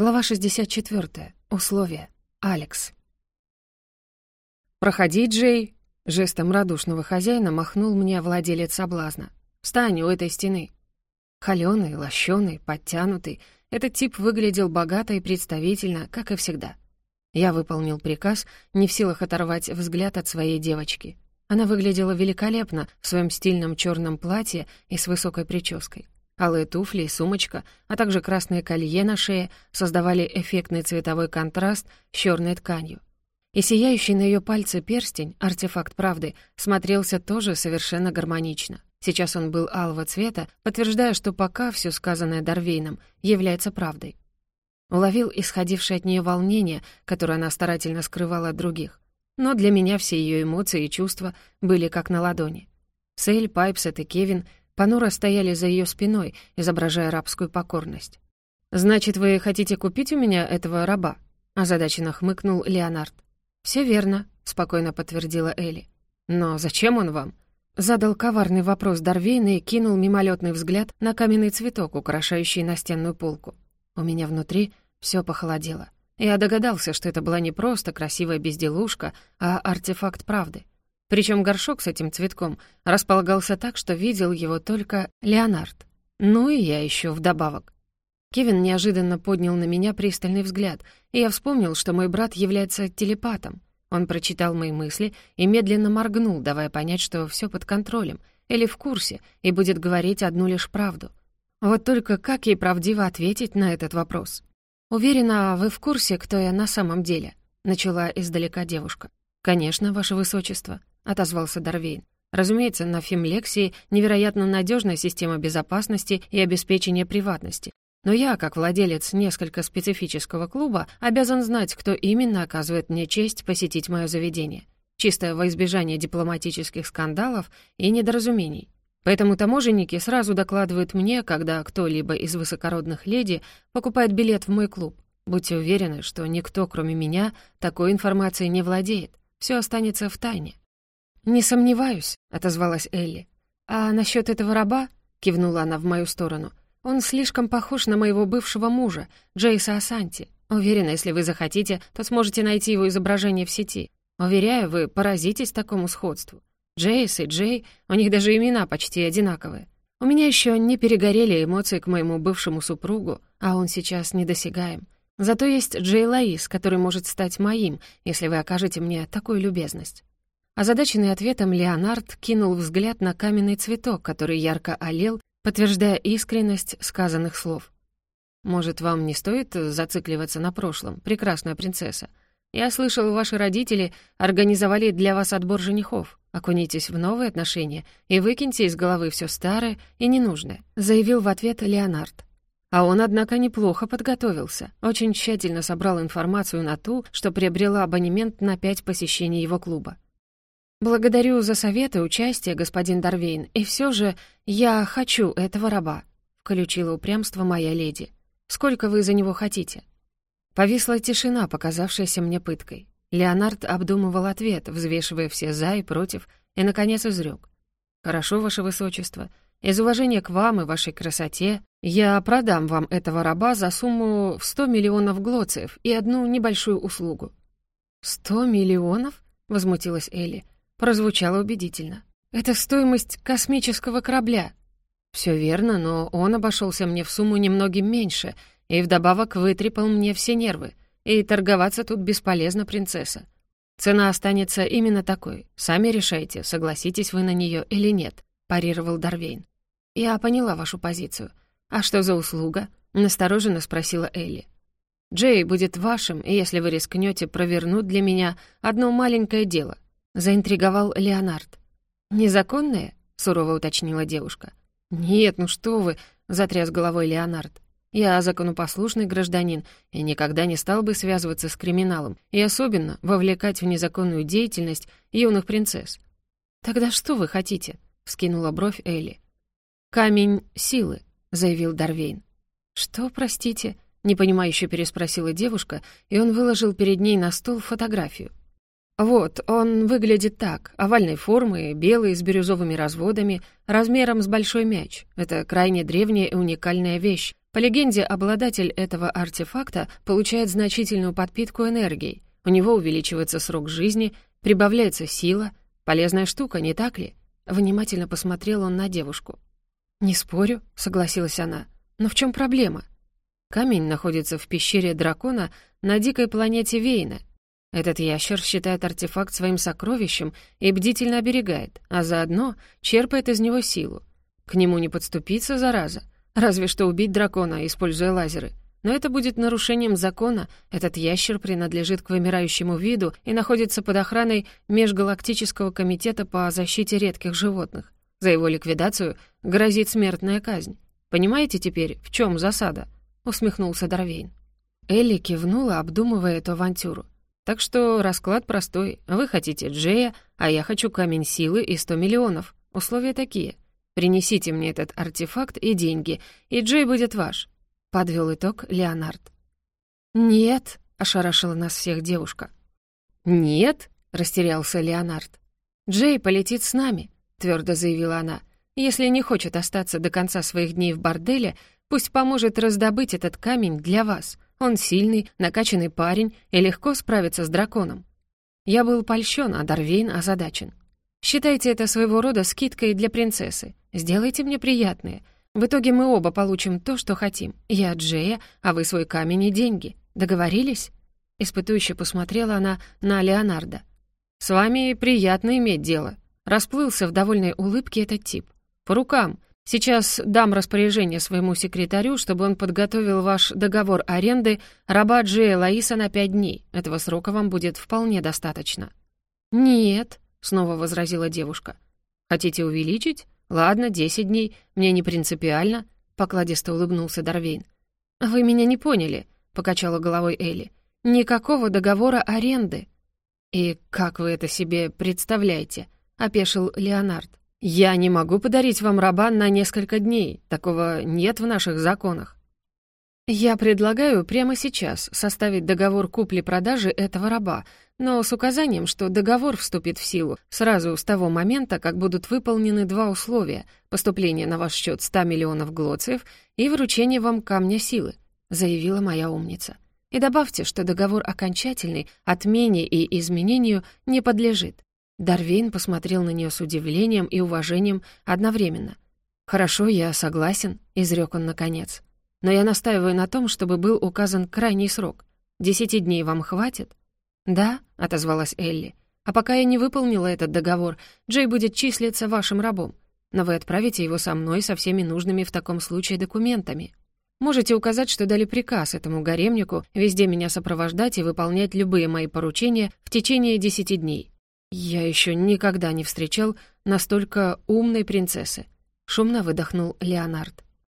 Глава 64. Условия. Алекс. «Проходи, Джей!» — жестом радушного хозяина махнул мне владелец соблазна. «Встань у этой стены!» Холёный, лощёный, подтянутый, этот тип выглядел богато и представительно, как и всегда. Я выполнил приказ, не в силах оторвать взгляд от своей девочки. Она выглядела великолепно в своем стильном чёрном платье и с высокой прической. Алые туфли и сумочка, а также красное колье на шее создавали эффектный цветовой контраст с черной тканью. И сияющий на ее пальце перстень, артефакт правды, смотрелся тоже совершенно гармонично. Сейчас он был алого цвета, подтверждая, что пока все сказанное Дарвейном является правдой. Уловил исходившее от нее волнение, которое она старательно скрывала от других. Но для меня все ее эмоции и чувства были как на ладони. Сель, Пайпсет и Кевин понуро стояли за ее спиной, изображая рабскую покорность. «Значит, вы хотите купить у меня этого раба?» озадаченно хмыкнул Леонард. «Все верно», — спокойно подтвердила Элли. «Но зачем он вам?» Задал коварный вопрос Дарвейн и кинул мимолетный взгляд на каменный цветок, украшающий настенную полку. У меня внутри все похолодело. Я догадался, что это была не просто красивая безделушка, а артефакт правды. Причем горшок с этим цветком располагался так, что видел его только Леонард. Ну и я еще вдобавок. Кевин неожиданно поднял на меня пристальный взгляд, и я вспомнил, что мой брат является телепатом. Он прочитал мои мысли и медленно моргнул, давая понять, что все под контролем, или в курсе, и будет говорить одну лишь правду. Вот только как ей правдиво ответить на этот вопрос? «Уверена, вы в курсе, кто я на самом деле?» — начала издалека девушка. «Конечно, ваше высочество», отозвался Дарвейн. Разумеется, на Фимлексии невероятно надежная система безопасности и обеспечения приватности. Но я, как владелец несколько специфического клуба, обязан знать, кто именно оказывает мне честь посетить мое заведение. Чисто во избежание дипломатических скандалов и недоразумений. Поэтому таможенники сразу докладывают мне, когда кто-либо из высокородных леди покупает билет в мой клуб. Будьте уверены, что никто, кроме меня, такой информацией не владеет. Все останется в тайне. «Не сомневаюсь», — отозвалась Элли. «А насчет этого раба?» — кивнула она в мою сторону. «Он слишком похож на моего бывшего мужа, Джейса Асанти. Уверена, если вы захотите, то сможете найти его изображение в сети. Уверяю, вы поразитесь такому сходству. Джейс и Джей, у них даже имена почти одинаковые. У меня еще не перегорели эмоции к моему бывшему супругу, а он сейчас недосягаем. Зато есть Джей Лаис, который может стать моим, если вы окажете мне такую любезность». Озадаченный ответом, Леонард кинул взгляд на каменный цветок, который ярко олел, подтверждая искренность сказанных слов. «Может, вам не стоит зацикливаться на прошлом, прекрасная принцесса? Я слышал, ваши родители организовали для вас отбор женихов. Окунитесь в новые отношения и выкиньте из головы все старое и ненужное», заявил в ответ Леонард. А он, однако, неплохо подготовился. Очень тщательно собрал информацию на ту, что приобрела абонемент на пять посещений его клуба. «Благодарю за совет и участие, господин Дарвейн, и все же я хочу этого раба», — включила упрямство моя леди. «Сколько вы за него хотите?» Повисла тишина, показавшаяся мне пыткой. Леонард обдумывал ответ, взвешивая все «за» и «против», и, наконец, изрек. «Хорошо, ваше высочество. Из уважения к вам и вашей красоте я продам вам этого раба за сумму в сто миллионов глоциев и одну небольшую услугу». «Сто миллионов?» — возмутилась Элли. Прозвучало убедительно. «Это стоимость космического корабля». Все верно, но он обошелся мне в сумму немногим меньше и вдобавок вытрепал мне все нервы. И торговаться тут бесполезно, принцесса. Цена останется именно такой. Сами решайте, согласитесь вы на нее или нет», — парировал Дарвейн. «Я поняла вашу позицию. А что за услуга?» — настороженно спросила Элли. «Джей будет вашим, если вы рискнете провернуть для меня одно маленькое дело — заинтриговал Леонард. «Незаконное?» — сурово уточнила девушка. «Нет, ну что вы!» — затряс головой Леонард. «Я законопослушный гражданин и никогда не стал бы связываться с криминалом и особенно вовлекать в незаконную деятельность юных принцесс». «Тогда что вы хотите?» — вскинула бровь Элли. «Камень силы», — заявил Дарвейн. «Что, простите?» — непонимающе переспросила девушка, и он выложил перед ней на стол фотографию. «Вот, он выглядит так. Овальной формы, белый, с бирюзовыми разводами, размером с большой мяч. Это крайне древняя и уникальная вещь. По легенде, обладатель этого артефакта получает значительную подпитку энергией. У него увеличивается срок жизни, прибавляется сила. Полезная штука, не так ли?» Внимательно посмотрел он на девушку. «Не спорю», — согласилась она. «Но в чем проблема?» Камень находится в пещере дракона на дикой планете Вейна, этот ящер считает артефакт своим сокровищем и бдительно оберегает, а заодно черпает из него силу. К нему не подступиться, зараза. Разве что убить дракона, используя лазеры. Но это будет нарушением закона. Этот ящер принадлежит к вымирающему виду и находится под охраной Межгалактического комитета по защите редких животных. За его ликвидацию грозит смертная казнь. Понимаете теперь, в чем засада?» — усмехнулся Дарвейн. Элли кивнула, обдумывая эту авантюру. Так что расклад простой. Вы хотите Джея, а я хочу камень силы и 100 миллионов. Условия такие. Принесите мне этот артефакт и деньги, и Джей будет ваш. Подвел итог Леонард. «Нет», — ошарашила нас всех девушка. «Нет?» — растерялся Леонард. «Джей полетит с нами», — твердо заявила она. «Если не хочет остаться до конца своих дней в борделе, пусть поможет раздобыть этот камень для вас. Он сильный, накачанный парень и легко справится с драконом. Я был польщен, а Дарвейн озадачен. Считайте это своего рода скидкой для принцессы. Сделайте мне приятное. В итоге мы оба получим то, что хотим. Я Джея, а вы свой камень и деньги. Договорились?» Испытующе посмотрела она на Леонардо. «С вами приятно иметь дело». Расплылся в довольной улыбке этот тип. «По рукам. Сейчас дам распоряжение своему секретарю, чтобы он подготовил ваш договор аренды раба Джея Лаиса на пять дней. Этого срока вам будет вполне достаточно». «Нет», — снова возразила девушка. «Хотите увеличить? Ладно, десять дней. Мне не принципиально», — покладисто улыбнулся Дарвейн. «Вы меня не поняли», — покачала головой Элли. «Никакого договора аренды». «И как вы это себе представляете?» — опешил Леонард. «Я не могу подарить вам раба на несколько дней. Такого нет в наших законах». «Я предлагаю прямо сейчас составить договор купли-продажи этого раба, но с указанием, что договор вступит в силу сразу с того момента, как будут выполнены два условия — поступление на ваш счет 100 миллионов глоциев и вручение вам камня силы», — заявила моя умница. «И добавьте, что договор окончательный, отмене и изменению не подлежит. Дарвейн посмотрел на нее с удивлением и уважением одновременно. «Хорошо, я согласен», — изрек он наконец. «Но я настаиваю на том, чтобы был указан крайний срок. Десяти дней вам хватит?» «Да», — отозвалась Элли. «А пока я не выполнила этот договор, Джей будет числиться вашим рабом. Но вы отправите его со мной со всеми нужными в таком случае документами. Можете указать, что дали приказ этому гаремнику везде меня сопровождать и выполнять любые мои поручения в течение десяти дней. «Я еще никогда не встречал настолько умной принцессы», — шумно выдохнул Леонард.